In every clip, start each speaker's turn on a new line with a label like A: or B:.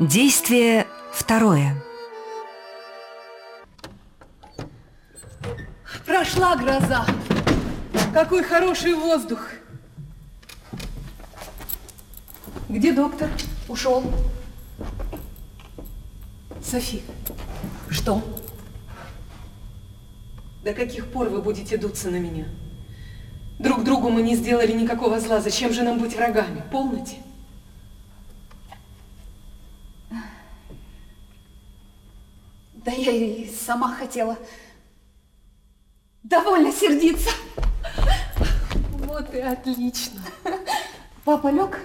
A: Действие второе.
B: Прошла гроза. Какой хороший воздух. Где доктор?
C: Ушел.
B: Софи.
C: Что?
B: До каких пор вы будете дуться на меня? Друг другу мы не сделали никакого зла. Зачем же нам быть врагами? Полноте?
C: хотела. Довольно сердиться.
B: Вот и отлично.
C: Папа лег?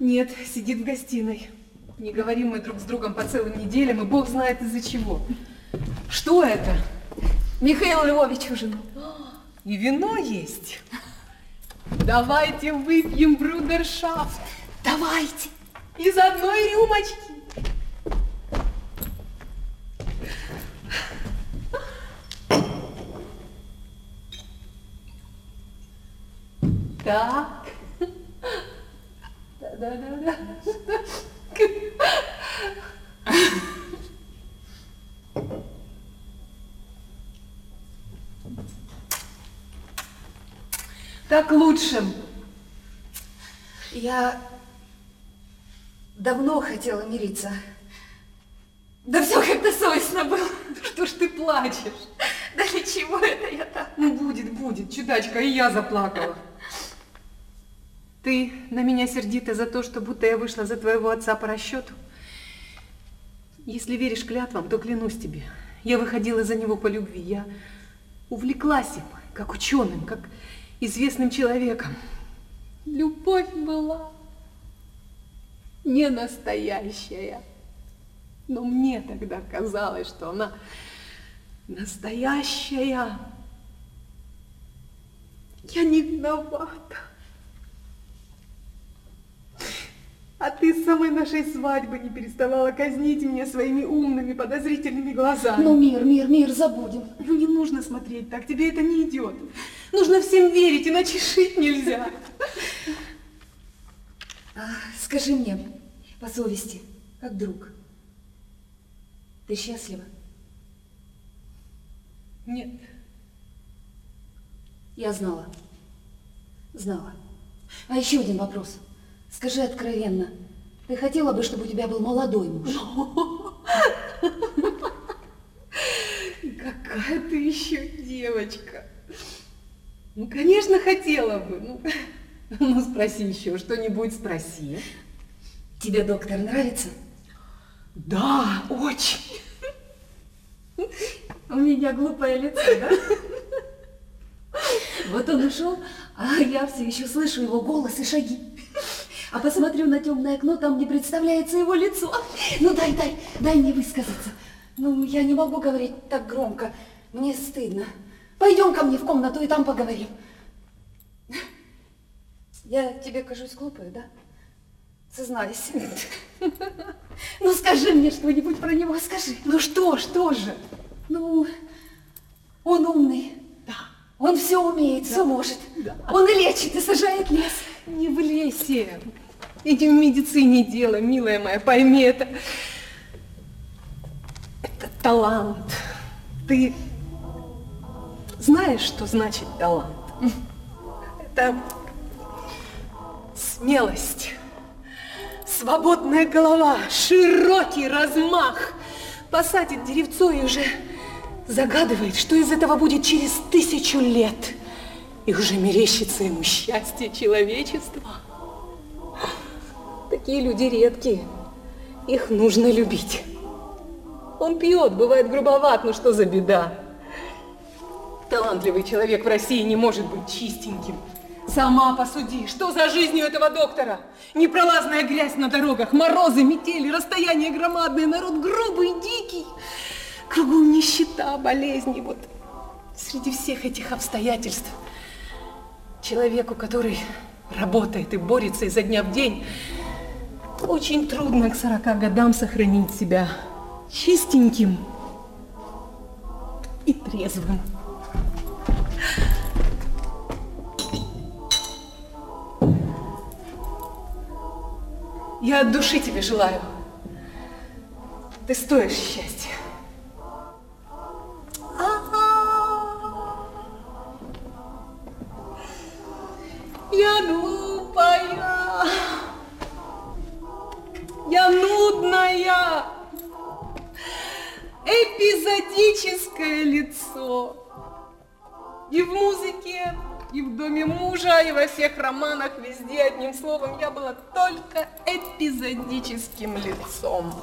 B: Нет, сидит в гостиной. Не говорим мы друг с другом по целым неделям, и бог знает из-за чего. Что это?
C: Михаил Львович ужинал.
B: И вино есть. Давайте выпьем брудершафт.
C: Давайте.
B: Из одной рюмочки. tak. Da, da, da, так лучшим.
C: Я давно хотела мириться. Да все как-то совестно было.
B: Что ж ты плачешь?
C: Да для чего это я так?
B: Ну будет, будет, чудачка, и я заплакала. Ты на меня сердита за то, что будто я вышла за твоего отца по расчету? Если веришь клятвам, то клянусь тебе. Я выходила за него по любви. Я увлеклась им, как ученым, как известным человеком. Любовь была не настоящая. Но мне тогда казалось, что она настоящая. Я не виновата. А ты с самой нашей свадьбы не переставала казнить меня своими умными, подозрительными глазами.
C: Ну, мир, мир, мир, забудем.
B: Ну, не нужно смотреть так, тебе это не идет. Нужно всем верить, иначе жить нельзя.
C: А, скажи мне, по совести, как друг, ты счастлива?
B: Нет.
C: Я знала. Знала. А еще один вопрос. Вопрос. Скажи откровенно, ты хотела бы, чтобы у тебя был молодой муж?
B: Какая ты еще девочка. Ну, конечно, хотела бы. Ну, ну спроси еще, что-нибудь спроси.
C: Тебе доктор нравится?
B: Да, очень.
C: У меня глупое лицо, да? Вот он ушел, а я все еще слышу его голос и шаги. А посмотрю на темное окно, там не представляется его лицо. Ну дай, дай, дай мне высказаться. Ну, я не могу говорить так громко. Мне стыдно. Пойдем ко мне в комнату и там поговорим. Я тебе кажусь глупой, да? Сознайся. Ну, скажи мне что-нибудь про него, скажи.
B: Ну что, что же?
C: Ну, он умный.
B: Да.
C: Он все умеет, да. все может.
B: Да.
C: Он и лечит, и сажает лес.
B: Не в лесе. Иди в медицине дело, милая моя, пойми это. Это талант. Ты знаешь, что значит талант? Это смелость, свободная голова, широкий размах. Посадит деревцо и уже загадывает, что из этого будет через тысячу лет. И уже мерещится ему счастье человечества. Такие люди редкие. Их нужно любить. Он пьет, бывает грубоват, но что за беда? Талантливый человек в России не может быть чистеньким. Сама посуди, что за жизнь у этого доктора? Непролазная грязь на дорогах, морозы, метели, расстояние громадное, народ грубый, дикий. Кругом нищета, болезни. Вот среди всех этих обстоятельств человеку, который работает и борется изо дня в день, очень трудно к 40 годам сохранить себя чистеньким и трезвым. Я от души тебе желаю. Ты стоишь счастья. словом, я была только эпизодическим лицом.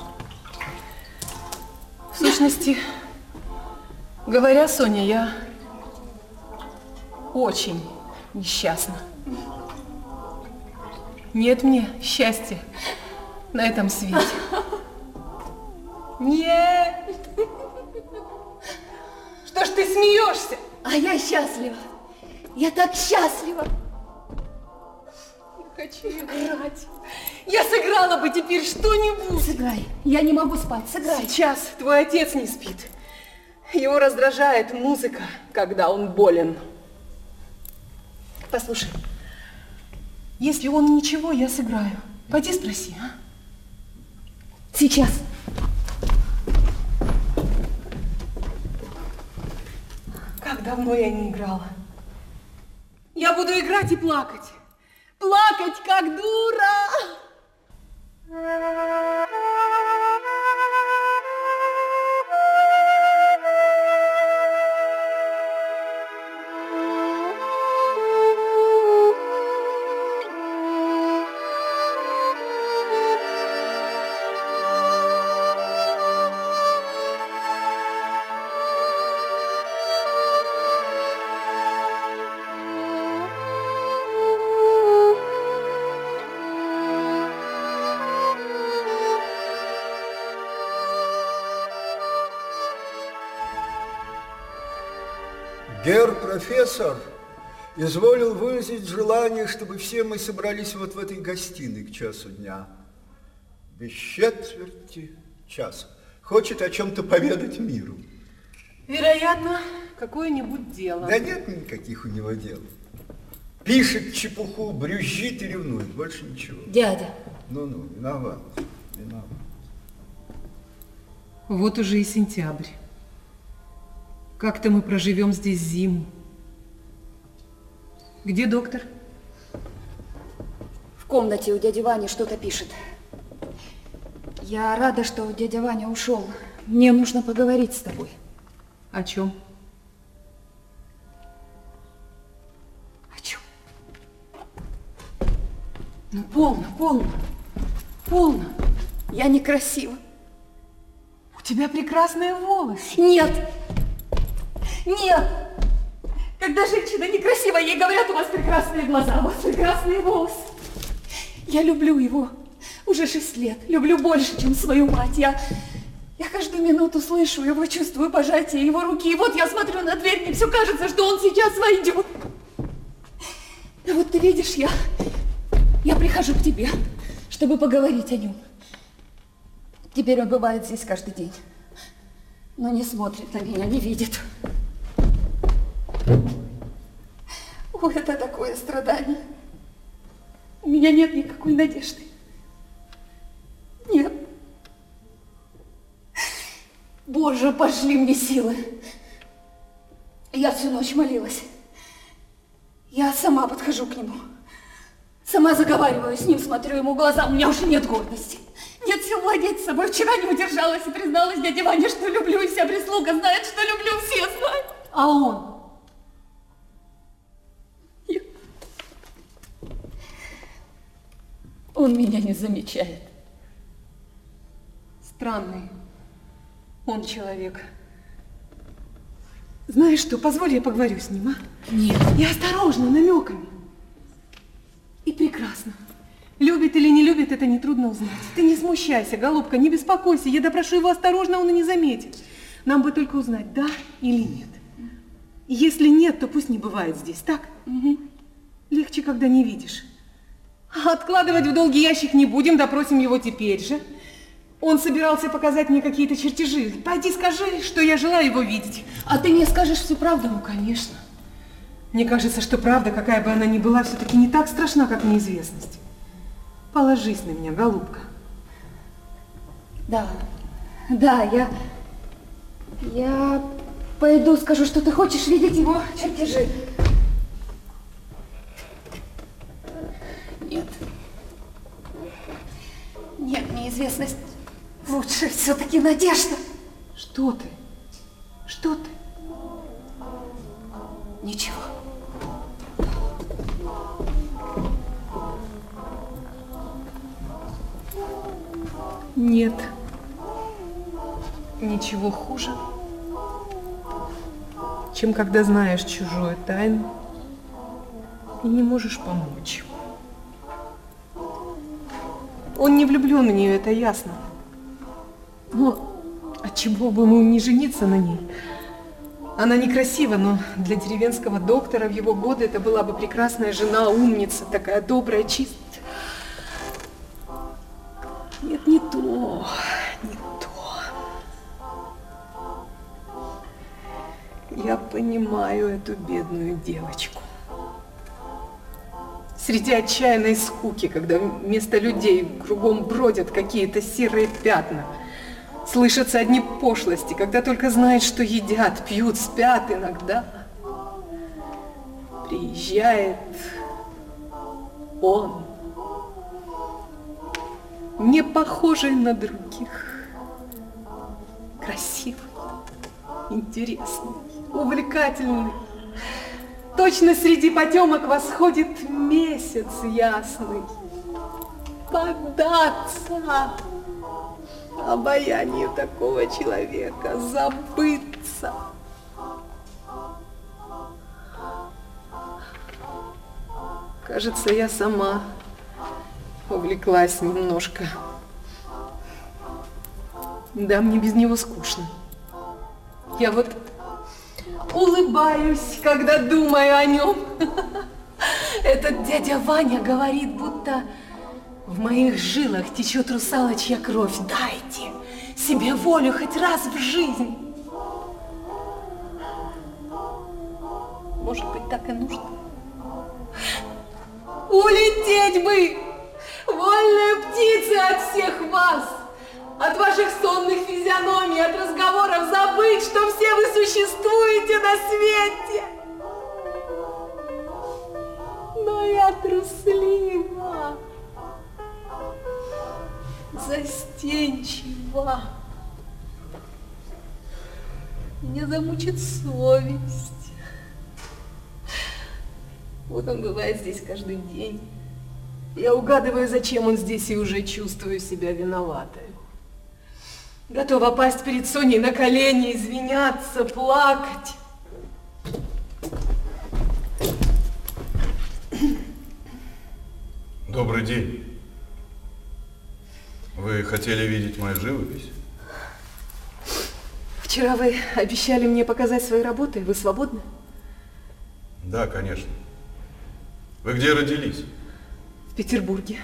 B: В сущности, говоря, Соня, я очень несчастна. Нет мне счастья на этом свете. Нет! Что ж ты смеешься?
C: А я счастлива. Я так счастлива
B: хочу играть. Я сыграла бы теперь что-нибудь.
C: Сыграй. Я не могу спать. Сыграй.
B: Сейчас твой отец не спит. Его раздражает музыка, когда он болен. Послушай, если он ничего, я сыграю. Пойди спроси, а?
C: Сейчас.
B: Как давно я не играла. Я буду играть и плакать плакать, как дура.
D: профессор изволил выразить желание, чтобы все мы собрались вот в этой гостиной к часу дня. Без четверти час. Хочет о чем-то поведать миру.
B: Вероятно, какое-нибудь дело.
D: Да нет никаких у него дел. Пишет чепуху, брюзжит и ревнует. Больше ничего.
C: Дядя.
D: Ну-ну, виноват. Виноват.
B: Вот уже и сентябрь. Как-то мы проживем здесь зиму. Где доктор?
C: В комнате у дяди Вани что-то пишет. Я рада, что дядя Ваня ушел. Мне нужно поговорить с тобой.
B: О чем?
C: О чем?
B: Ну, полно, полно, полно.
C: Я некрасива.
B: У тебя прекрасные волосы.
C: Нет, нет. Когда женщина некрасивая, ей говорят, у вас прекрасные глаза, у вас прекрасные волосы. Я люблю его уже шесть лет, люблю больше, чем свою мать. Я, я каждую минуту слышу его, чувствую пожатие его руки. И вот я смотрю на дверь, мне все кажется, что он сейчас войдет. А вот ты видишь, я, я прихожу к тебе, чтобы поговорить о нем. Теперь он бывает здесь каждый день, но не смотрит на меня, не видит. О, это такое страдание. У меня нет никакой надежды. Нет. Боже, пошли мне силы. Я всю ночь молилась. Я сама подхожу к нему. Сама заговариваю с ним, смотрю ему в глаза. У меня уже нет гордости. Нет сил владеть собой. Вчера не удержалась и призналась дяде Ване, что люблю. И вся прислуга знает, что люблю. Все знают.
B: А он?
C: Он меня не замечает.
B: Странный он человек. Знаешь что, позволь я поговорю с ним, а?
C: Нет.
B: И осторожно, намеками. И прекрасно. Любит или не любит, это нетрудно узнать. Ты не смущайся, голубка, не беспокойся. Я допрошу его осторожно, он и не заметит. Нам бы только узнать, да или нет. Если нет, то пусть не бывает здесь, так?
C: Угу.
B: Легче, когда не видишь. Откладывать в долгий ящик не будем, допросим его теперь же. Он собирался показать мне какие-то чертежи. Пойди скажи, что я желаю его видеть.
C: А ты мне скажешь всю правду?
B: Ну, конечно. Мне кажется, что правда, какая бы она ни была, все-таки не так страшна, как неизвестность. Положись на меня, голубка.
C: Да, да, я... Я пойду скажу, что ты хочешь видеть его чертежи. Нет, неизвестность. Лучше все-таки надежда.
B: Что ты? Что ты?
C: Ничего.
B: Нет. Ничего хуже, чем когда знаешь чужую тайну и не можешь помочь. Он не влюблен в нее, это ясно. Ну, а чего бы ему не жениться на ней? Она некрасива, но для деревенского доктора в его годы это была бы прекрасная жена, умница, такая добрая, чистая. Нет, не то, не то. Я понимаю эту бедную девочку среди отчаянной скуки, когда вместо людей кругом бродят какие-то серые пятна. Слышатся одни пошлости, когда только знают, что едят, пьют, спят иногда. Приезжает он, не похожий на других, красивый, интересный, увлекательный, Точно среди потемок восходит месяц ясный. Податься обаянию такого человека, забыться. Кажется, я сама увлеклась немножко. Да, мне без него скучно. Я вот улыбаюсь, когда думаю о нем. Этот дядя Ваня говорит, будто в моих жилах течет русалочья кровь. Дайте себе волю хоть раз в жизнь. Может быть, так и нужно. Улететь бы! Вольная птица от всех вас! от ваших сонных физиономий, от разговоров забыть, что все вы существуете на свете. Но я труслива, застенчива. Меня замучит совесть. Вот он бывает здесь каждый день. Я угадываю, зачем он здесь, и уже чувствую себя виноватой. Готова пасть перед Соней на колени, извиняться, плакать.
E: Добрый день. Вы хотели видеть мою живопись?
B: Вчера вы обещали мне показать свои работы. Вы свободны?
E: Да, конечно. Вы где родились?
B: В Петербурге.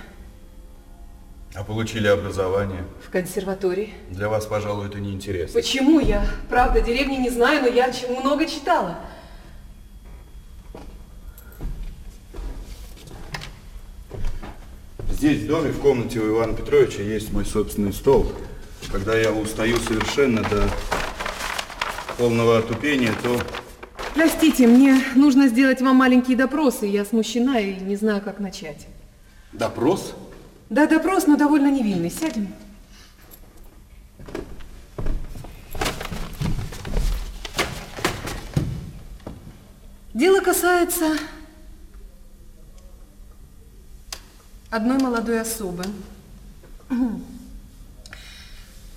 E: А получили образование?
B: В консерватории.
E: Для вас, пожалуй, это неинтересно.
B: Почему? Я, правда, деревни не знаю, но я много читала.
E: Здесь, в доме, в комнате у Ивана Петровича есть мой собственный стол. Когда я устаю совершенно до полного отупения, то...
B: Простите, мне нужно сделать вам маленькие допросы. Я смущена и не знаю, как начать.
E: Допрос? Допрос?
B: Да, допрос, но довольно невинный. Сядем. Дело касается одной молодой особы.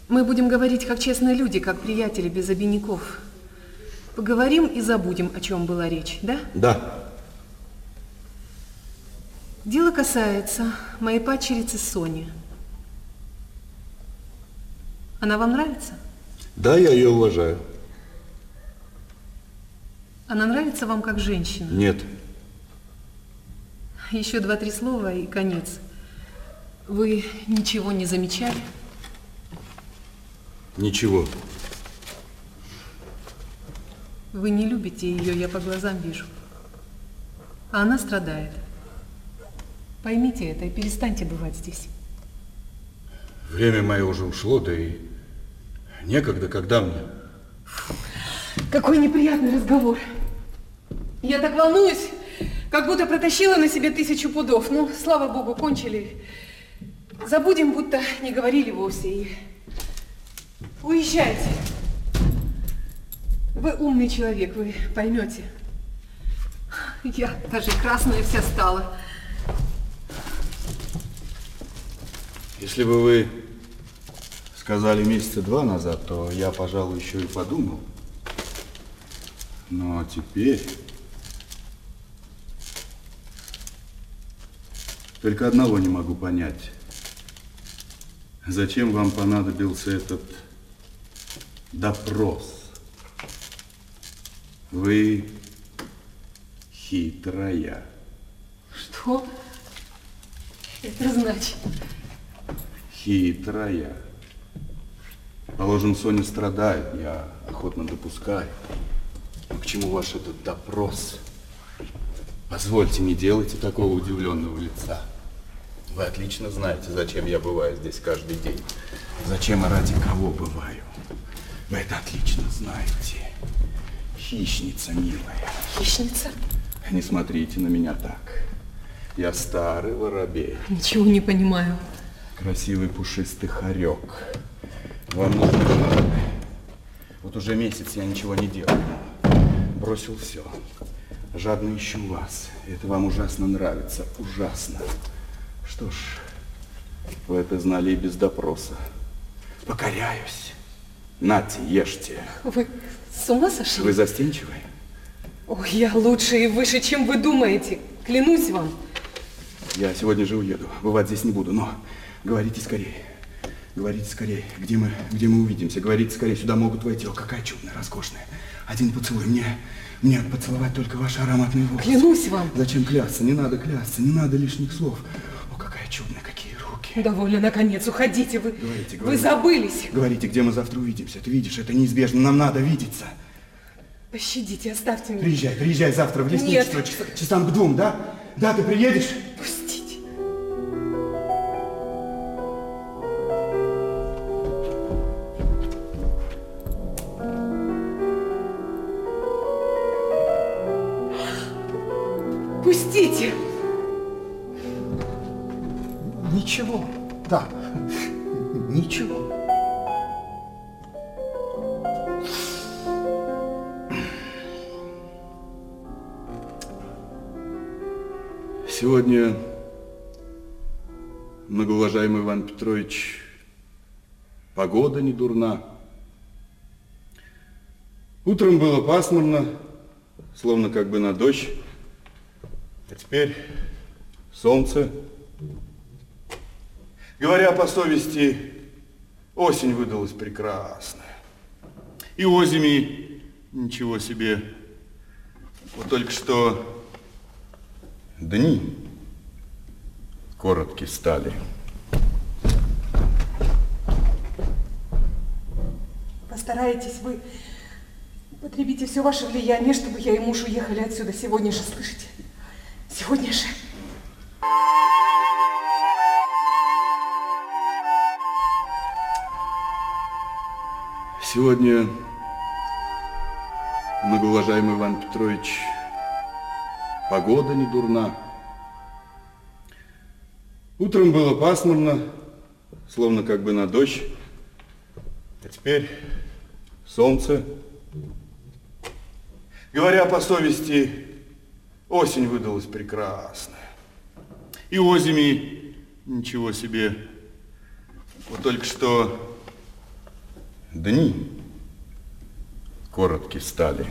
B: Мы будем говорить как честные люди, как приятели без обиняков. Поговорим и забудем, о чем была речь, да?
E: Да.
B: Дело касается моей падчерицы Сони. Она вам нравится?
E: Да, я ее уважаю.
B: Она нравится вам как женщина?
E: Нет.
B: Еще два-три слова и конец. Вы ничего не замечали?
E: Ничего.
B: Вы не любите ее, я по глазам вижу. А она страдает. Поймите это и перестаньте бывать здесь.
E: Время мое уже ушло, да и некогда, когда мне.
B: Какой неприятный разговор. Я так волнуюсь, как будто протащила на себе тысячу пудов. Ну, слава богу, кончили. Забудем, будто не говорили вовсе. И... Уезжайте. Вы умный человек, вы поймете. Я даже красная вся стала.
E: Если бы вы сказали месяца два назад, то я, пожалуй, еще и подумал. Но теперь... Только одного не могу понять. Зачем вам понадобился этот допрос? Вы хитрая.
B: Что это значит?
E: хитрая. Положим, Соня страдает, я охотно допускаю. Но к чему ваш этот допрос? Позвольте, не делайте такого удивленного лица. Вы отлично знаете, зачем я бываю здесь каждый день. Зачем и ради кого бываю. Вы это отлично знаете. Хищница, милая.
B: Хищница?
E: Не смотрите на меня так. Я старый воробей.
B: Ничего не понимаю
E: красивый пушистый хорек. Вам нужно... Вот уже месяц я ничего не делал. Бросил все. Жадно ищу вас. Это вам ужасно нравится. Ужасно. Что ж, вы это знали и без допроса. Покоряюсь. Нате, ешьте.
B: Вы с ума сошли?
E: Вы застенчивы?
B: Ой, я лучше и выше, чем вы думаете. Клянусь вам.
E: Я сегодня же уеду. Бывать здесь не буду, но Говорите скорее. Говорите скорее, где мы, где мы увидимся. Говорите скорее, сюда могут войти. О, какая чудная, роскошная. Один поцелуй. Мне, мне поцеловать только ваши ароматные волосы.
B: Клянусь вам.
E: Зачем клясться? Не надо клясться, не надо лишних слов. О, какая чудная, какие руки.
B: Довольно, наконец, уходите вы.
E: Говорите, говорите.
B: Вы забылись.
E: Говорите, где мы завтра увидимся. Ты видишь, это неизбежно, нам надо видеться.
B: Пощадите, оставьте меня.
E: Приезжай, приезжай завтра в лесничество.
B: Нет.
E: Часам к двум, да? Да, ты приедешь?
D: Пусть
E: Сегодня многоуважаемый Иван Петрович, погода не дурна. Утром было пасмурно, словно как бы на дождь. А теперь солнце. Говоря по совести, осень выдалась прекрасная. И озими ничего себе. Вот только что Дни коротки стали.
B: Постарайтесь вы, потребите все ваше влияние, чтобы я и муж уехали отсюда сегодня же, слышите? Сегодня же.
E: Сегодня, многоуважаемый Иван Петрович, Погода не дурна. Утром было пасмурно, словно как бы на дождь. А теперь солнце. Говоря по совести, осень выдалась прекрасная. И озими ничего себе. Вот только что дни короткие стали.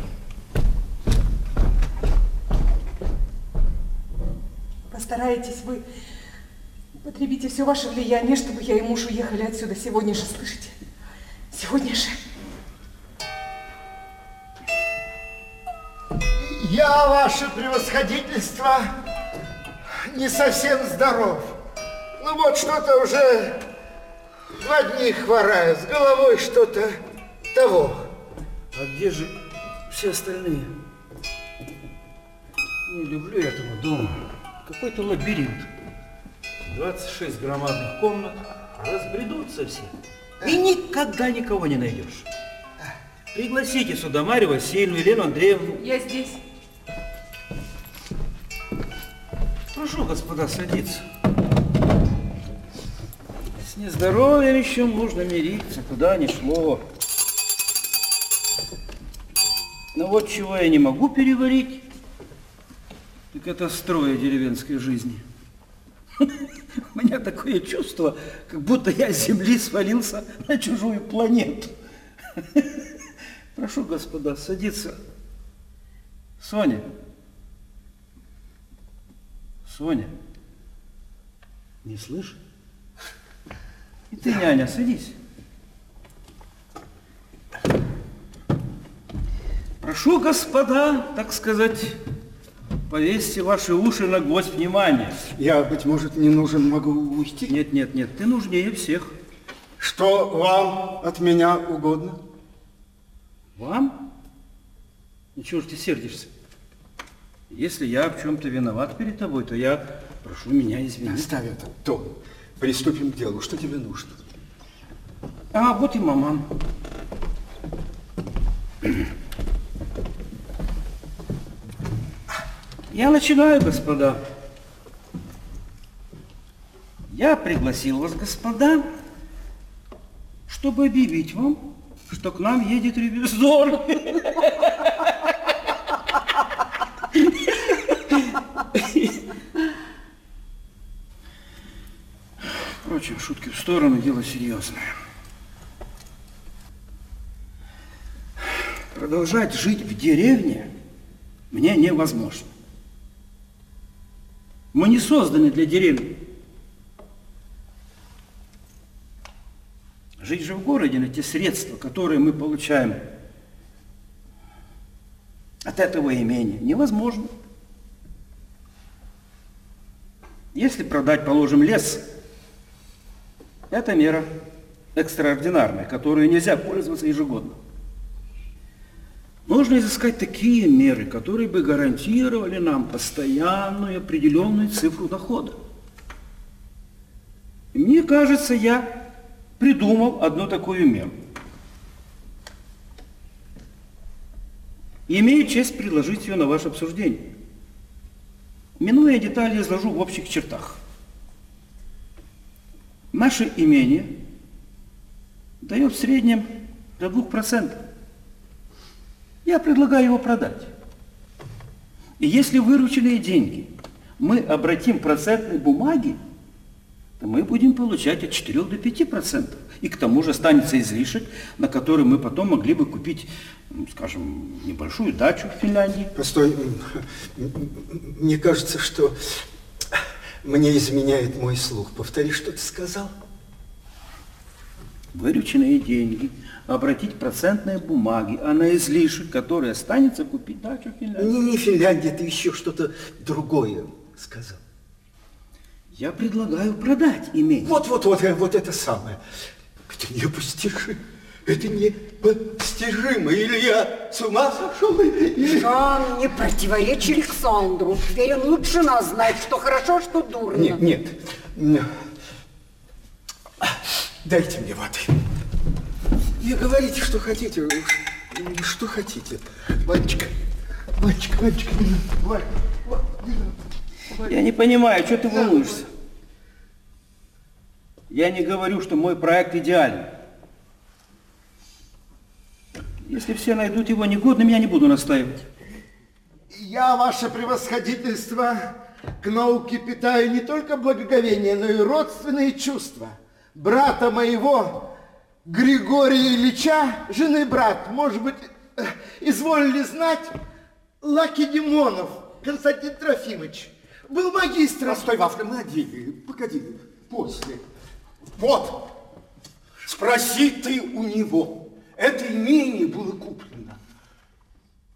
B: стараетесь, вы потребите все ваше влияние, чтобы я и муж уехали отсюда сегодня же, слышите? Сегодня же.
F: Я, ваше превосходительство, не совсем здоров. Ну вот что-то уже два дни хвораю, с головой что-то того.
G: А где же все остальные? Не люблю я этого дома какой-то лабиринт. 26 громадных комнат, разбредутся все. И никогда никого не найдешь. Пригласите сюда Марию Васильевну, Елену Андреевну.
B: Я здесь.
G: Прошу, господа, садиться. С нездоровьем еще нужно мириться, куда ни шло. Но вот чего я не могу переварить, так это строя деревенской жизни. У меня такое чувство, как будто я с земли свалился на чужую планету. Прошу, господа, садиться. Соня. Соня. Не слышишь? И ты, няня, садись. Прошу, господа, так сказать, Повесьте ваши уши на гвоздь внимания.
D: Я, быть может, не нужен, могу уйти?
G: Нет, нет, нет, ты нужнее всех.
D: Что вам от меня угодно?
G: Вам? Ну, Ничего же ты сердишься? Если я в чем-то виноват перед тобой, то я прошу меня извинить.
D: Оставь это, Том. Приступим к делу. Что тебе нужно?
G: А, вот и маман. Я начинаю, господа. Я пригласил вас, господа, чтобы объявить вам, что к нам едет ревизор. Впрочем, шутки в сторону, дело серьезное. Продолжать жить в деревне мне невозможно. Мы не созданы для деревни. Жить же в городе на те средства, которые мы получаем от этого имения, невозможно. Если продать, положим, лес, это мера экстраординарная, которую нельзя пользоваться ежегодно. Нужно изыскать такие меры, которые бы гарантировали нам постоянную определенную цифру дохода. Мне кажется, я придумал одну такую меру. Имею честь предложить ее на ваше обсуждение. Минуя детали, изложу в общих чертах. Наше имение дает в среднем до 2% я предлагаю его продать. И если вырученные деньги мы обратим процентные бумаги, то мы будем получать от 4 до 5 процентов. И к тому же останется излишек, на который мы потом могли бы купить, скажем, небольшую дачу в Финляндии.
D: Постой, мне кажется, что мне изменяет мой слух. Повтори, что ты сказал.
G: Вырученные деньги – обратить процентные бумаги, а на излишек, который останется, купить дачу в Финляндии.
D: Не, ну, не Финляндия, ты еще что-то другое сказал.
G: Я предлагаю продать имение.
D: Вот-вот-вот, вот это самое. Это непостижимо. Это непостижимо. Или я с ума сошел? Или...
H: Жан, не противоречи Александру. Верен лучше нас знает, что хорошо, что дурно.
D: Нет, нет. Дайте мне воды. Не говорите, что хотите. Что хотите. Мальчик, мальчик, мальчик. Варь, варь, варь.
G: Я не понимаю, что ты волнуешься? Я не говорю, что мой проект идеален. Если все найдут его негодным, я не буду настаивать.
F: Я, ваше превосходительство, к науке питаю не только благоговение, но и родственные чувства. Брата моего Григория Ильича, жены брат, может быть, э, изволили знать, Лаки Димонов, Константин Трофимович, был магистром.
D: Постой, Вафля, погоди, погоди, после. Вот, спроси ты у него. Это имение было куплено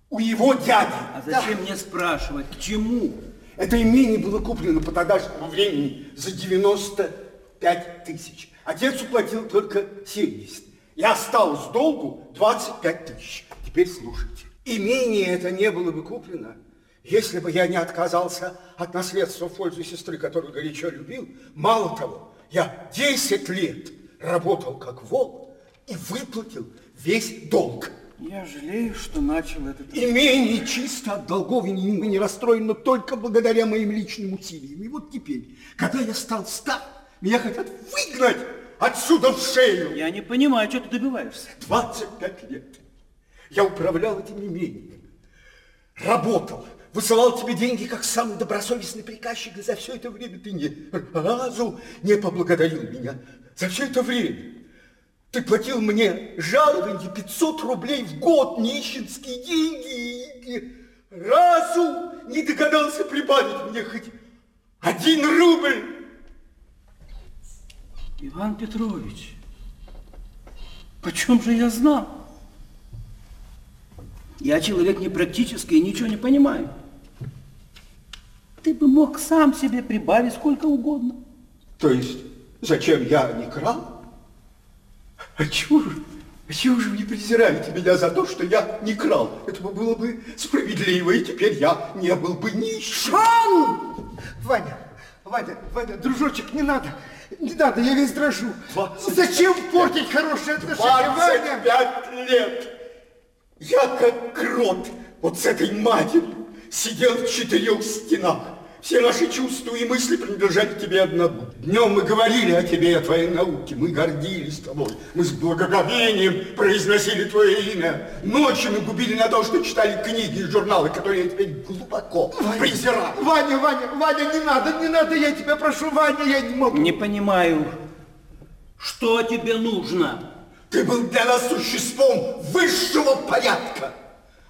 D: у его дяди.
G: А зачем да. мне спрашивать, к чему?
D: Это имение было куплено по тогдашнему времени за 95 тысяч. А Отец уплатил только 70. И осталось долгу 25 тысяч. Теперь слушайте. Имение это не было бы куплено, если бы я не отказался от наследства в пользу сестры, которую горячо любил. Мало того, я 10 лет работал как волк и выплатил весь долг.
G: Я жалею, что начал этот...
D: Имение чисто от долгов и не расстроено только благодаря моим личным усилиям. И вот теперь, когда я стал стар, меня хотят выгнать Отсюда в шею!
G: Я не понимаю, что ты добиваешься.
D: 25 лет я управлял этим имением, работал, высылал тебе деньги, как самый добросовестный приказчик, и за все это время ты ни разу не поблагодарил меня. За все это время ты платил мне жалование 500 рублей в год, нищенские деньги, и ни разу не догадался прибавить мне хоть один рубль.
G: Иван Петрович, почем же я знал? Я человек непрактический и ничего не понимаю. Ты бы мог сам себе прибавить сколько угодно.
D: То есть, зачем я не крал? А чего же, а чего же вы не презираете меня за то, что я не крал? Это было бы справедливо, и теперь я не был бы нищим.
F: Шон! Ваня, Ваня, Ваня, дружочек, не надо. Не надо, я весь дрожу.
D: 25.
F: Ну, зачем портить хорошие отношения, Ваня?
D: 25 лет. Я как крот вот с этой матерью сидел в четырех стенах. Все наши чувства и мысли принадлежали тебе одному. Днем мы говорили о тебе, о твоей науке, мы гордились тобой, мы с благоговением произносили твое имя. Ночью мы губили на то, что читали книги и журналы, которые я теперь глубоко Ваня, презираю.
F: Ваня, Ваня, Ваня, не надо, не надо, я тебя прошу, Ваня, я не могу.
G: Не понимаю, что тебе нужно?
D: Ты был для нас существом высшего порядка,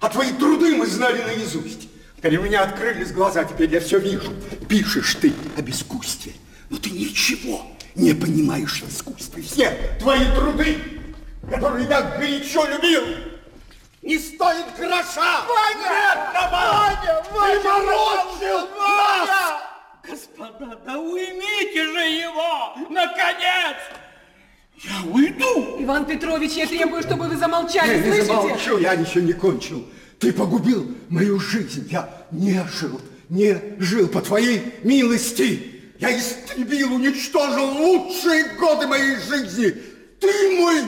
D: а твои труды мы знали наизусть. Теперь у меня открылись глаза, теперь я все вижу. Пишешь ты об искусстве, но ты ничего не понимаешь в искусстве. Все твои труды, которые я так горячо любил, не стоят гроша!
F: Ваня! Ваня! Ваня!
D: Ты морочил Ваня! нас!
G: Господа, да уймите же его, наконец! Я уйду!
B: Иван Петрович, я требую, чтобы вы замолчали,
D: я
B: слышите?
D: Я не замолчу, я ничего не кончил. Ты погубил мою жизнь. Я не жил, не жил по твоей милости. Я истребил, уничтожил лучшие годы моей жизни. Ты мой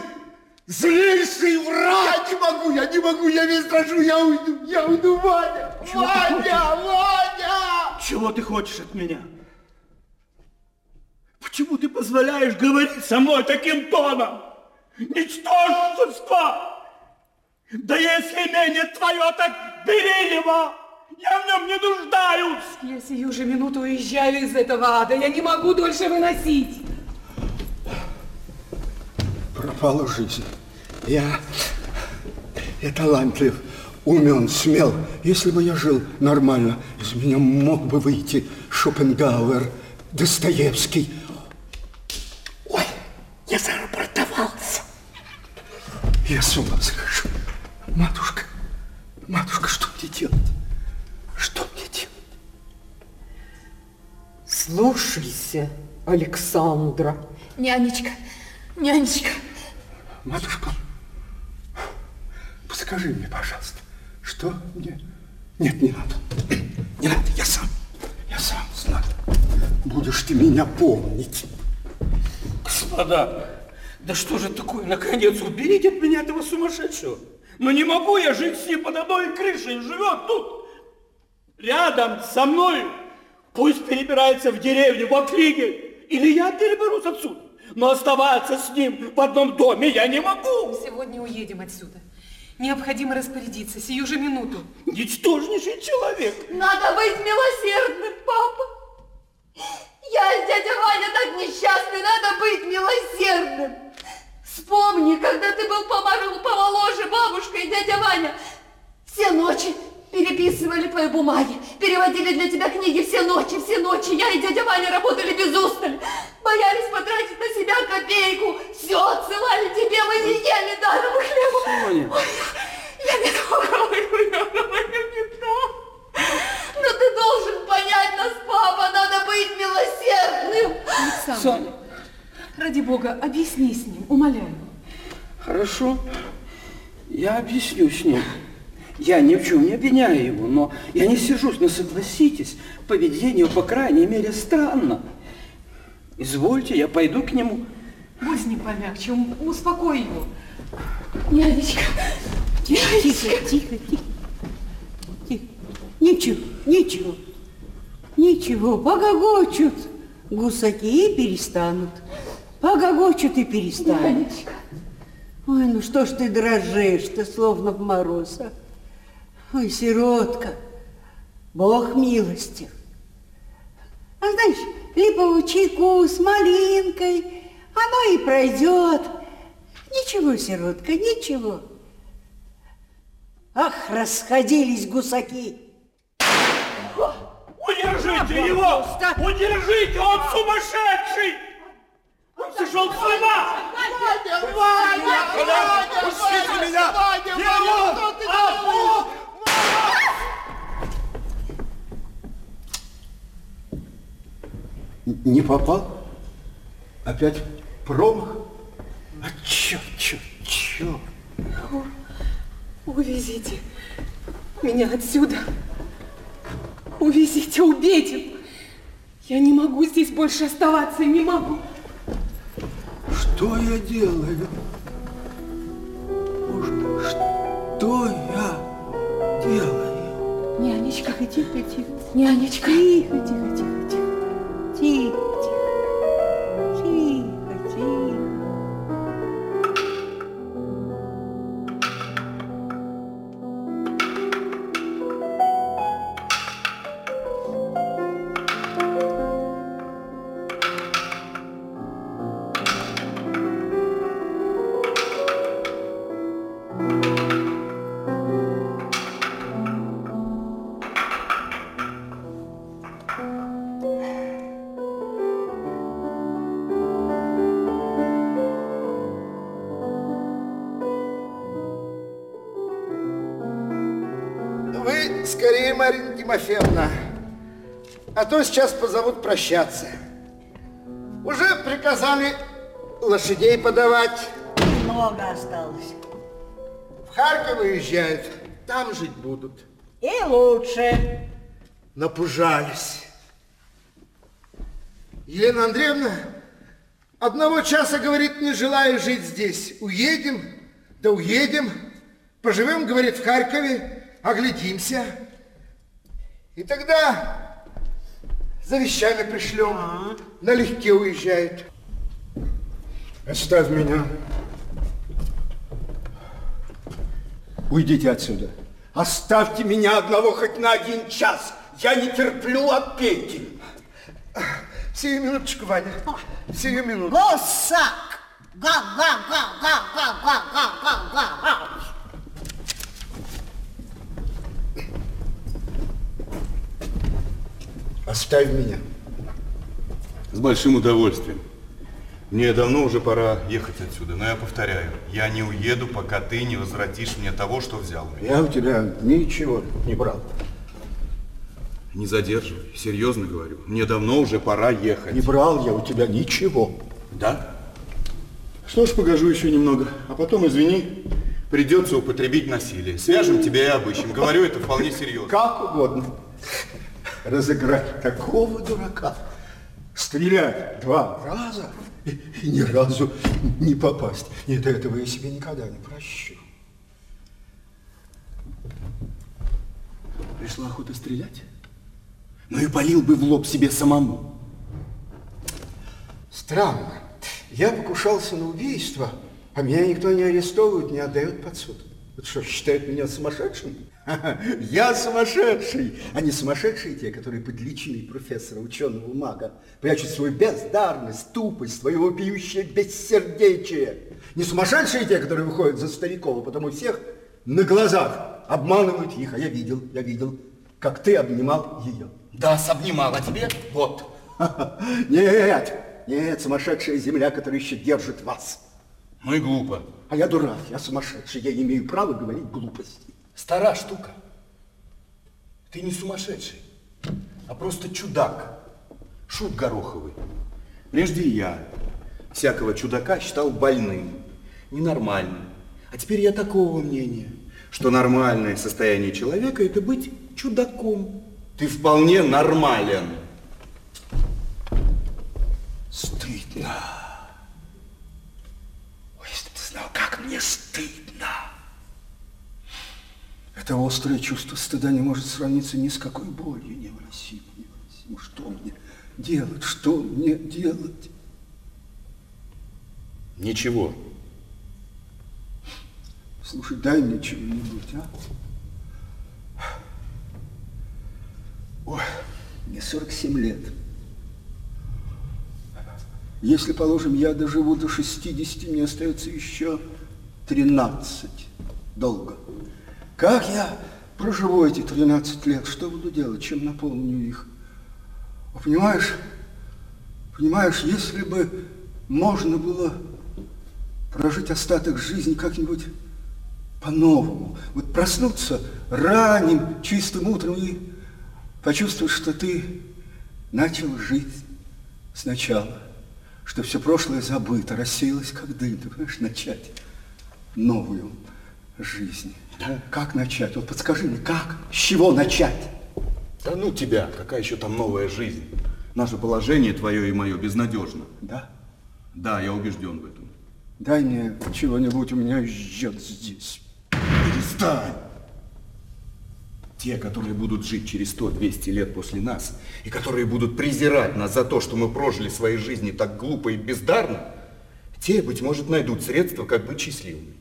D: злейший враг!
F: Я не могу, я не могу, я весь дрожу, я уйду, я уйду, Ваня! Чего Ваня, Ваня!
G: Чего ты хочешь от меня? Почему ты позволяешь говорить со мной таким тоном? Ничтожество! Да если мнение твое, так бери его! Я в нем не нуждаюсь!
B: Я сию же минуту уезжаю из этого ада. Я не могу дольше выносить.
D: Пропала жизнь. Я... Я талантлив, умен, смел. Если бы я жил нормально, из меня мог бы выйти Шопенгауэр, Достоевский. Ой, я зарапортовался. Я с ума схожу. Матушка, матушка, что мне делать? Что мне делать?
H: Слушайся, Александра.
C: Нянечка, нянечка.
D: Матушка, подскажи мне, пожалуйста, что мне... Нет, не надо. Не надо, я сам. Я сам знаю. Будешь ты меня помнить.
G: Господа, да что же такое? Наконец, уберите от меня этого сумасшедшего. Но не могу я жить с ней под одной крышей. Живет тут, рядом со мной. Пусть перебирается в деревню, в округе. Или я переберусь отсюда. Но оставаться с ним в одном доме я не могу.
B: Сегодня уедем отсюда. Необходимо распорядиться сию же минуту.
G: Ничтожнейший человек.
C: Надо быть милосердным. листой бумаги. Переводили для тебя книги все ночи, все ночи. Я и дядя Ваня работали без устали. Боялись потратить на себя копейку. Все отсылали тебе, мы не ели даром хлеба.
G: Соня.
C: Ой, я не то говорю, я говорю не то. Но ты должен понять нас, папа, надо быть милосердным.
B: Александр, Соня. ради бога, объясни с ним, умоляю.
G: Хорошо, я объясню с ним. Я ни в чем не обвиняю его, но я не сижусь, но согласитесь, поведение, по крайней мере, странно. Извольте, я пойду к нему.
B: Будь не помягче, успокой его.
C: Нянечка,
I: тихо, тихо, тихо, тихо. Ничего, ничего, ничего, погогочут. Гусаки и перестанут. Погогочут и перестанут.
C: Нянечка.
I: Ой, ну что ж ты дрожишь-то, словно в мороз. А? Ну Ой, сиротка, Бог милостив. А знаешь, липовый чайку с малинкой, оно и пройдет. Ничего, сиротка, ничего. Ах, расходились гусаки.
G: Удержите его! Удержите, он сумасшедший! Он сошел с ума!
F: Ваня! Ваня!
D: Не попал. Опять промах. А черт, черт, черт.
B: Увезите меня отсюда. Увезите, убейте. Я не могу здесь больше оставаться, не могу.
D: Что я делаю? Боже, что я делаю?
C: Нянечка,
I: тихо, тихо, тихо.
C: Нянечка.
I: Тихо, тихо, тихо.
F: Тимофеевна, а то сейчас позовут прощаться. Уже приказали лошадей подавать.
I: Много осталось.
F: В Харьков уезжают, там жить будут.
I: И лучше.
F: Напужались. Елена Андреевна, одного часа, говорит, не желаю жить здесь. Уедем, да уедем. Поживем, говорит, в Харькове, оглядимся. И тогда завещание пришлем. А -а -а. Налегке уезжает.
D: Оставь меня. Уйдите отсюда. Оставьте меня одного хоть на один час. Я не терплю опеки.
F: Сию минуточку, Ваня. Сию минуту.
I: Гусак! Га-га-га-га-га-га-га-га-га!
D: Оставь меня.
E: С большим удовольствием. Мне давно уже пора ехать отсюда, но я повторяю, я не уеду, пока ты не возвратишь мне того, что взял меня.
D: Я у тебя ничего не брал.
E: Не задерживай, серьезно говорю. Мне давно уже пора ехать.
D: Не брал я у тебя ничего.
E: Да? Что ж, покажу еще немного, а потом, извини, придется употребить насилие. Свяжем тебя и обыщем. Говорю это вполне серьезно.
D: Как угодно разыграть такого дурака, стрелять два раза и, и ни разу не попасть. Нет, этого я себе никогда не прощу.
E: Пришла охота стрелять? Ну и полил бы в лоб себе самому.
D: Странно. Я покушался на убийство, а меня никто не арестовывает, не отдает под суд. Что считают меня сумасшедшим? Я сумасшедший, а не сумасшедшие те, которые под личиной профессора, ученого, мага прячут свою бездарность, тупость, свое вопиющее бессердечие. Не сумасшедшие те, которые выходят за стариков, а потому всех на глазах обманывают их. А я видел, я видел, как ты обнимал ее.
E: Да, обнимал, а тебе вот.
D: Нет, нет, сумасшедшая земля, которая еще держит вас.
E: Ну и глупо.
D: А я дурак, я сумасшедший, я имею право говорить глупости.
E: Стара штука. Ты не сумасшедший, а просто чудак. Шут Гороховый. Прежде я всякого чудака считал больным, ненормальным. А теперь я такого мнения, что нормальное состояние человека – это быть чудаком. Ты вполне нормален.
D: Стыдно как мне стыдно! Это острое чувство стыда не может сравниться ни с какой болью невыносимой. невыносимой. Что мне делать? Что мне делать?
E: Ничего.
D: Слушай, дай мне чего-нибудь, а? Ой, мне 47 лет. Если, положим, я доживу до 60, мне остается еще 13 долго. Как я проживу эти 13 лет? Что буду делать? Чем наполню их? А понимаешь, понимаешь, если бы можно было прожить остаток жизни как-нибудь по-новому, вот проснуться ранним, чистым утром и почувствовать, что ты начал жить сначала что все прошлое забыто, рассеялось как дым, ты понимаешь, начать новую жизнь. Да? Как начать? Вот подскажи мне, как? С чего начать?
E: Да ну тебя, какая еще там новая жизнь? Наше положение твое и мое безнадежно.
D: Да?
E: Да, я убежден в этом.
D: Дай мне чего-нибудь, у меня ждет здесь.
E: Перестань! Те, которые будут жить через 100-200 лет после нас, и которые будут презирать нас за то, что мы прожили свои жизни так глупо и бездарно, те, быть может, найдут средства, как быть счастливыми.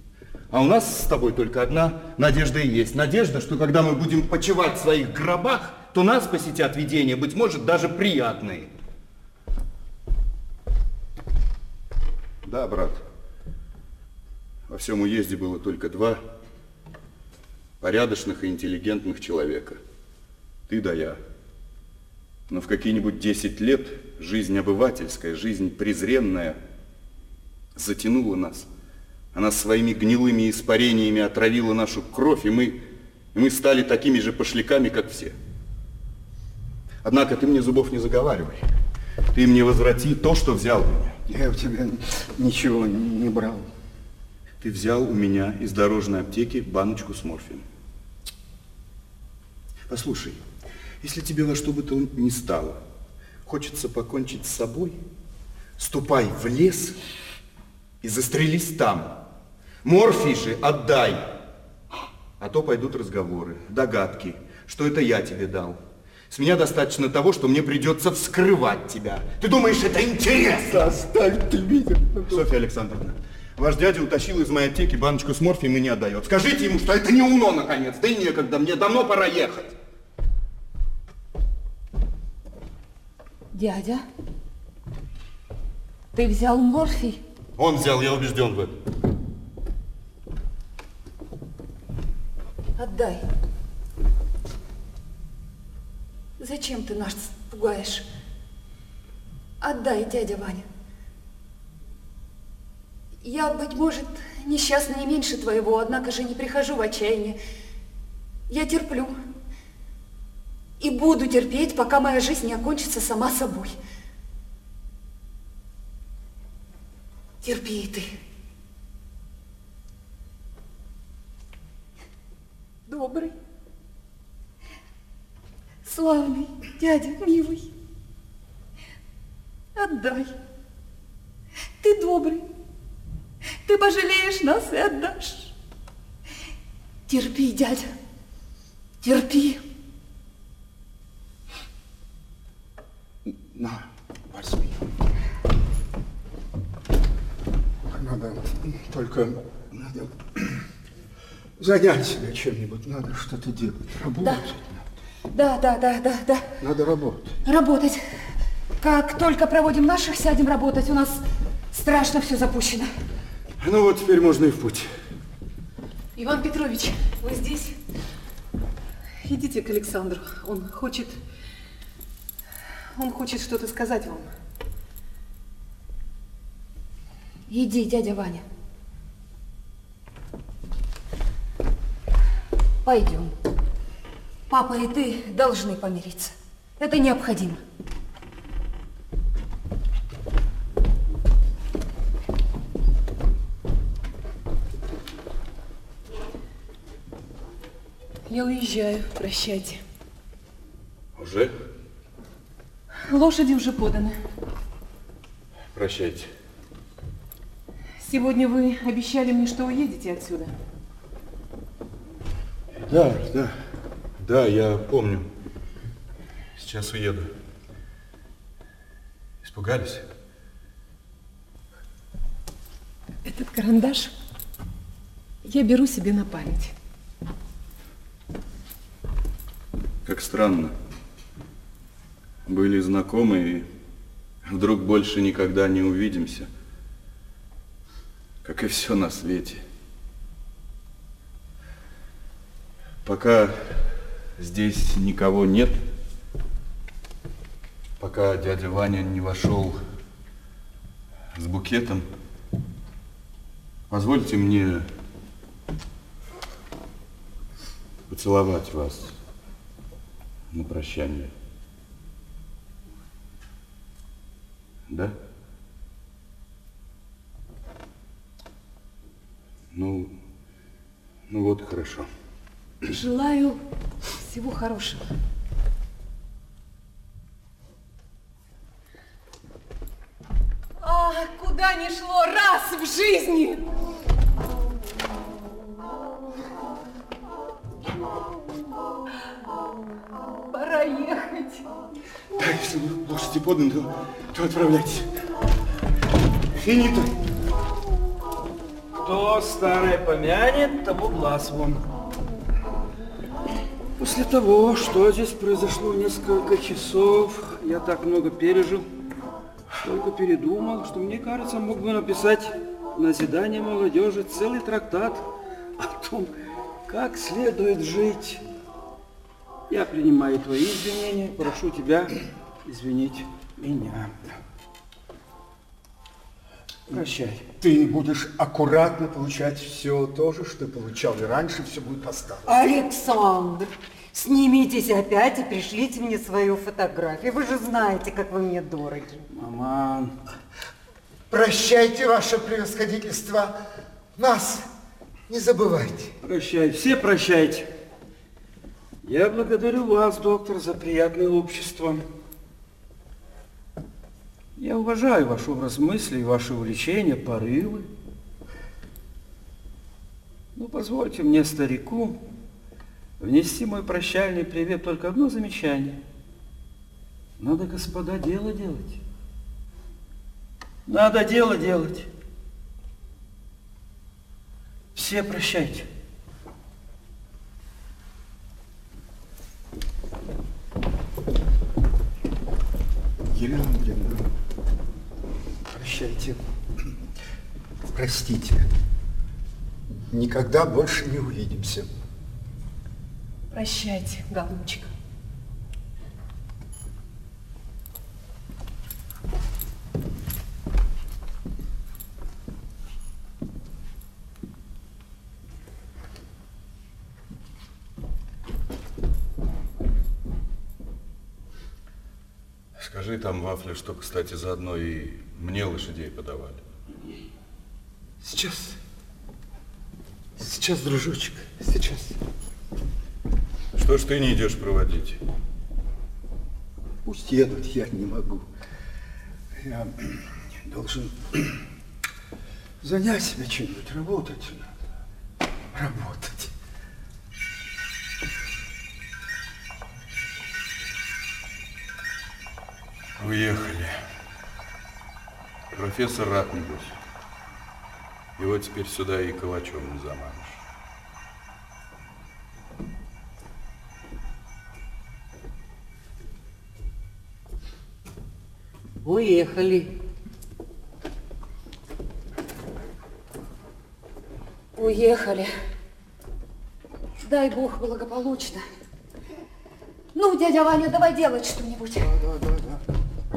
E: А у нас с тобой только одна надежда и есть. Надежда, что когда мы будем почивать в своих гробах, то нас посетят видения, быть может, даже приятные. Да, брат. Во всем уезде было только два порядочных и интеллигентных человека. Ты да я. Но в какие-нибудь 10 лет жизнь обывательская, жизнь презренная затянула нас. Она своими гнилыми испарениями отравила нашу кровь, и мы, и мы стали такими же пошляками, как все. Однако ты мне зубов не заговаривай. Ты мне возврати то, что взял у меня.
D: Я у тебя ничего не брал.
E: Ты взял у меня из дорожной аптеки баночку с морфином. Послушай, если тебе во что бы то ни стало, хочется покончить с собой, ступай в лес и застрелись там. Морфий отдай. А то пойдут разговоры, догадки, что это я тебе дал. С меня достаточно того, что мне придется вскрывать тебя. Ты думаешь, это интересно?
D: Оставь ты меня.
E: Софья Александровна, Ваш дядя утащил из моей аптеки баночку с морфием и не отдает. Скажите ему, что это не уно наконец, да и некогда, мне давно пора ехать.
C: Дядя, ты взял морфий?
E: Он взял, я убежден в этом.
C: Отдай. Зачем ты нас пугаешь? Отдай, дядя Ваня. Я, быть может, несчастна не меньше твоего, однако же не прихожу в отчаяние. Я терплю и буду терпеть, пока моя жизнь не окончится сама собой. Терпи и ты. Добрый, славный дядя, милый, отдай. Ты добрый, ты пожалеешь нас и отдашь. Терпи, дядя, терпи.
D: На, возьми. Надо только надо занять себя чем-нибудь. Надо что-то делать, работать.
C: Да. да, да, да, да, да.
D: Надо работать.
C: Работать. Как только проводим наших, сядем работать. У нас страшно все запущено.
E: Ну вот, теперь можно и в путь.
B: Иван Петрович, вы здесь? Идите к Александру. Он хочет... Он хочет что-то сказать вам.
C: Иди, дядя Ваня. Пойдем. Папа и ты должны помириться. Это необходимо.
B: Я уезжаю. Прощайте.
E: Уже?
B: Лошади уже поданы.
E: Прощайте.
B: Сегодня вы обещали мне, что уедете отсюда.
E: Да, да. Да, я помню. Сейчас уеду. Испугались?
B: Этот карандаш я беру себе на память.
E: Как странно. Были знакомы и вдруг больше никогда не увидимся. Как и все на свете. Пока здесь никого нет, пока дядя Ваня не вошел с букетом, позвольте мне поцеловать вас на прощание. Да? Ну, ну вот и хорошо.
B: Желаю всего хорошего. А, куда ни шло, раз в жизни! Oh доехать.
E: Так, если можете подано, то, то отправляйтесь. Финита.
G: Кто старое помянет, тому глаз вон. После того, что здесь произошло несколько часов, я так много пережил, только передумал, что, мне кажется, мог бы написать на назидание молодежи целый трактат о том, как следует жить. Я принимаю твои извинения, прошу тебя извинить меня. Прощай.
D: Ты будешь аккуратно получать все то же, что получал и раньше, все будет поставлено.
H: Александр, снимитесь опять и пришлите мне свою фотографию. Вы же знаете, как вы мне дороги.
G: Маман.
F: Прощайте, ваше превосходительство. Нас не забывайте.
G: Прощай, все прощайте. Я благодарю вас, доктор, за приятное общество. Я уважаю ваш образ мыслей, ваши увлечения, порывы. Ну, позвольте мне, старику, внести мой прощальный привет только одно замечание. Надо, господа, дело делать. Надо дело делать. Все прощайте.
D: отдельному древу. Прощайте. Простите. Никогда больше не увидимся.
B: Прощайте, голубчик.
E: Скажи там, вафли, что, кстати, заодно и мне лошадей подавали.
F: Сейчас. Сейчас, дружочек, сейчас.
E: Что ж ты не идешь проводить?
D: Пусть едут, я не могу. Я должен занять себя чем-нибудь, работать надо. Работать.
E: Уехали. Профессор рад, небось. Его теперь сюда и калачом не заманишь.
H: Уехали.
C: Уехали. Дай Бог благополучно. Ну, дядя Ваня, давай делать что-нибудь.
D: Да, да, да, да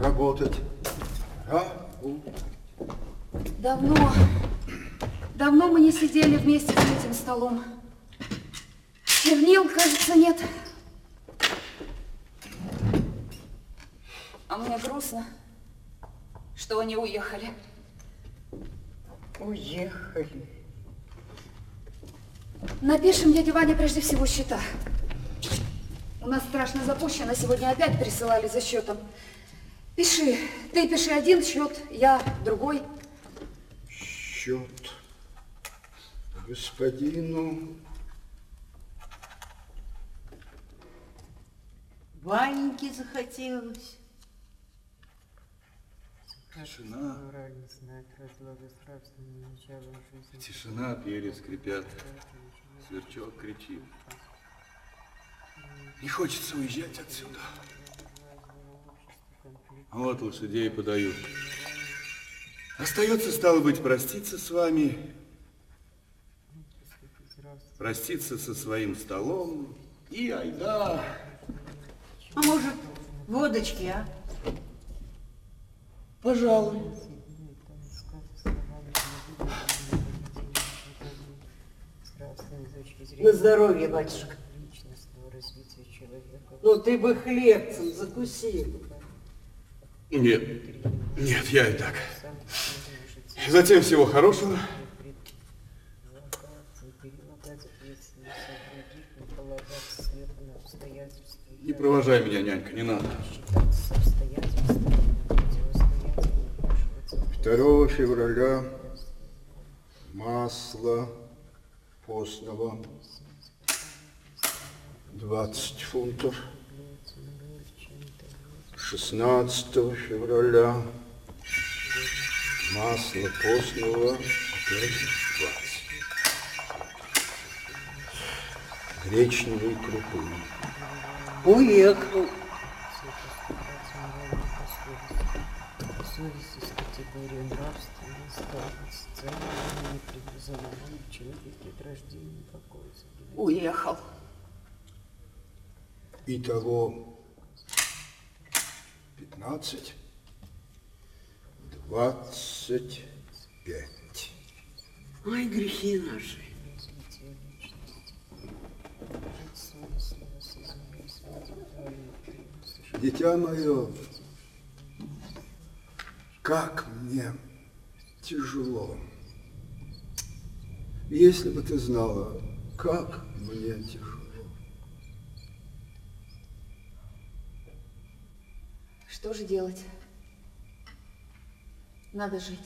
D: работать. А?
C: Давно, давно мы не сидели вместе за этим столом. Чернил, кажется, нет. А мне грустно, что они уехали.
H: Уехали.
C: Напишем дяде Ване прежде всего счета. У нас страшно запущено. Сегодня опять присылали за счетом. Пиши. Ты пиши один счет, я другой.
D: Счет господину...
I: Ваньке захотелось.
E: Тишина. Тишина, перья скрипят. Сверчок кричит. Не хочется уезжать отсюда. Вот лошадей подают. Остается, стало быть, проститься с вами, проститься со своим столом и айда.
I: А может, водочки, а?
E: Пожалуй.
I: На здоровье, батюшка. Ну, ты бы хлебцем закусил.
E: Нет, нет, я и так. Затем всего хорошего. Не провожай меня, нянька, не надо.
D: 2 февраля масло постного 20 фунтов. 16 февраля масло постного 5,20. Гречневой крупы.
I: Уехал.
J: Ну, совесть из категории нравственной статус, не предзаложен в человеке от рождения никакой
I: Уехал.
D: Итого пятнадцать, двадцать пять.
I: Ой, грехи наши.
D: Дитя мое, как мне тяжело. Если бы ты знала, как мне тяжело.
C: Что же делать? Надо жить.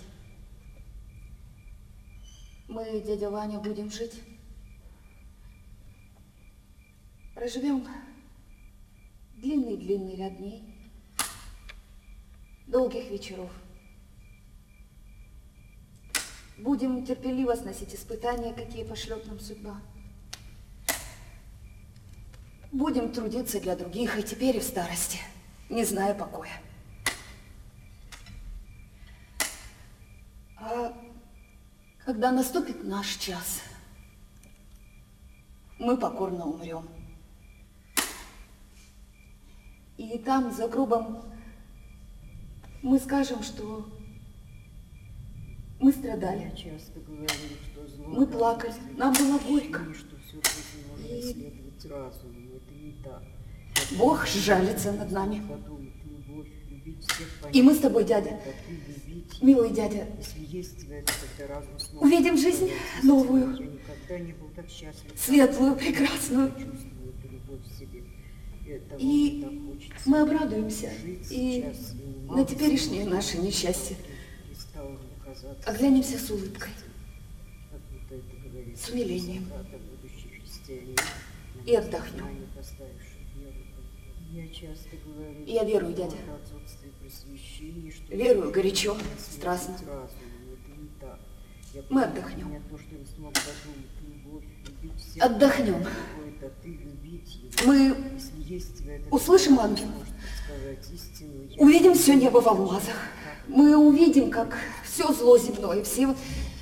C: Мы, дядя Ваня, будем жить. Проживем длинный-длинный ряд дней, долгих вечеров. Будем терпеливо сносить испытания, какие пошлет нам судьба. Будем трудиться для других и теперь и в старости не зная покоя. А когда наступит наш час, мы покорно умрем. И там, за гробом, мы скажем, что мы страдали.
J: Говорю, что зло,
C: мы плакали, нам было горько.
J: Что все разуму, это не так.
C: Бог жалится над нами. И мы с тобой, дядя, милый дядя, увидим жизнь новую, светлую, прекрасную.
J: И
C: мы обрадуемся и на теперешнее наше несчастье. Оглянемся с улыбкой, с умилением и отдохнем.
J: Я
C: верую, дядя. Верую горячо, страстно. Мы отдохнем. Отдохнем. Мы услышим
J: ангелов.
C: Увидим все небо в алмазах. Мы увидим, как все зло земное, все,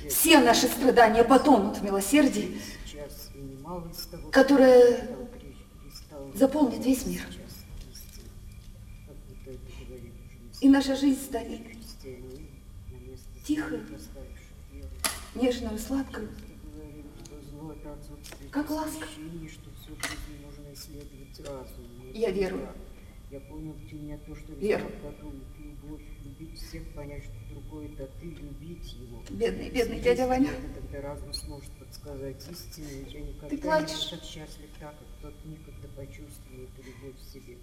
C: все наши страдания потонут в милосердии, которое заполнит весь мир. и наша жизнь станет тихой,
J: нежной, сладкой,
C: как ласка. Я верую.
J: Я понял, ты меня то, что Вера. подумать, любовь, любить всех, понять, что другое это ты, любить его.
C: Бедный, бедный
J: Если
C: дядя Ваня.
J: Это, разум сможет подсказать истину, я никогда
C: ты плачешь.
J: не так счастлив так, как тот миг, когда любовь в себе.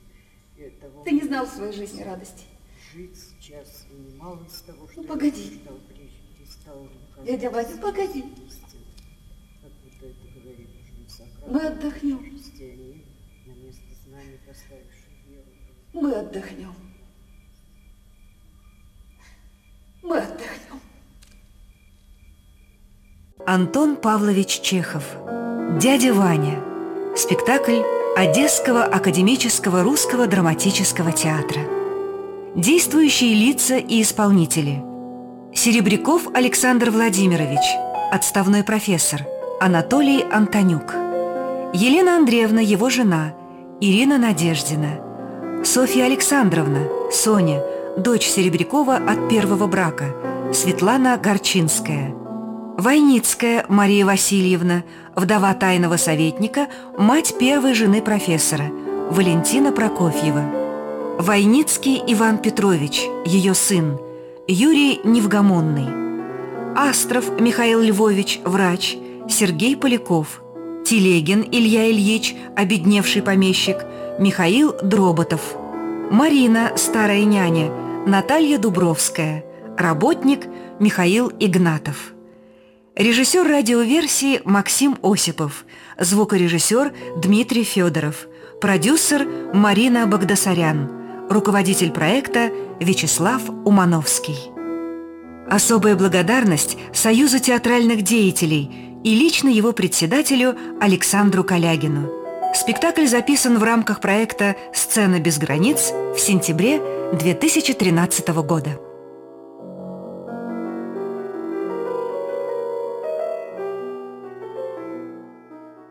J: Того,
C: ты не знал в своей жизни радости
J: жить сейчас ну, и из того, что
C: ну, погоди.
J: я прочитал,
C: Дядя Вася, погоди.
J: Как будто это говорит нужно Сократ.
C: Мы отдохнем.
J: Христианин на место знания поставивший веру.
C: Мы отдохнем. Мы отдохнем.
A: Антон Павлович Чехов. Дядя Ваня. Спектакль Одесского академического русского драматического театра. Действующие лица и исполнители. Серебряков Александр Владимирович, отставной профессор. Анатолий Антонюк. Елена Андреевна, его жена. Ирина Надеждина. Софья Александровна, Соня, дочь Серебрякова от первого брака. Светлана Горчинская. Войницкая Мария Васильевна, вдова тайного советника, мать первой жены профессора, Валентина Прокофьева. Войницкий Иван Петрович, ее сын, Юрий Невгомонный, Астров Михаил Львович, врач, Сергей Поляков, Телегин Илья Ильич, обедневший помещик, Михаил Дроботов, Марина Старая няня, Наталья Дубровская, работник Михаил Игнатов. Режиссер радиоверсии Максим Осипов, звукорежиссер Дмитрий Федоров, продюсер Марина Богдасарян – руководитель проекта Вячеслав Умановский. Особая благодарность Союзу театральных деятелей и лично его председателю Александру Калягину. Спектакль записан в рамках проекта «Сцена без границ» в сентябре 2013 года.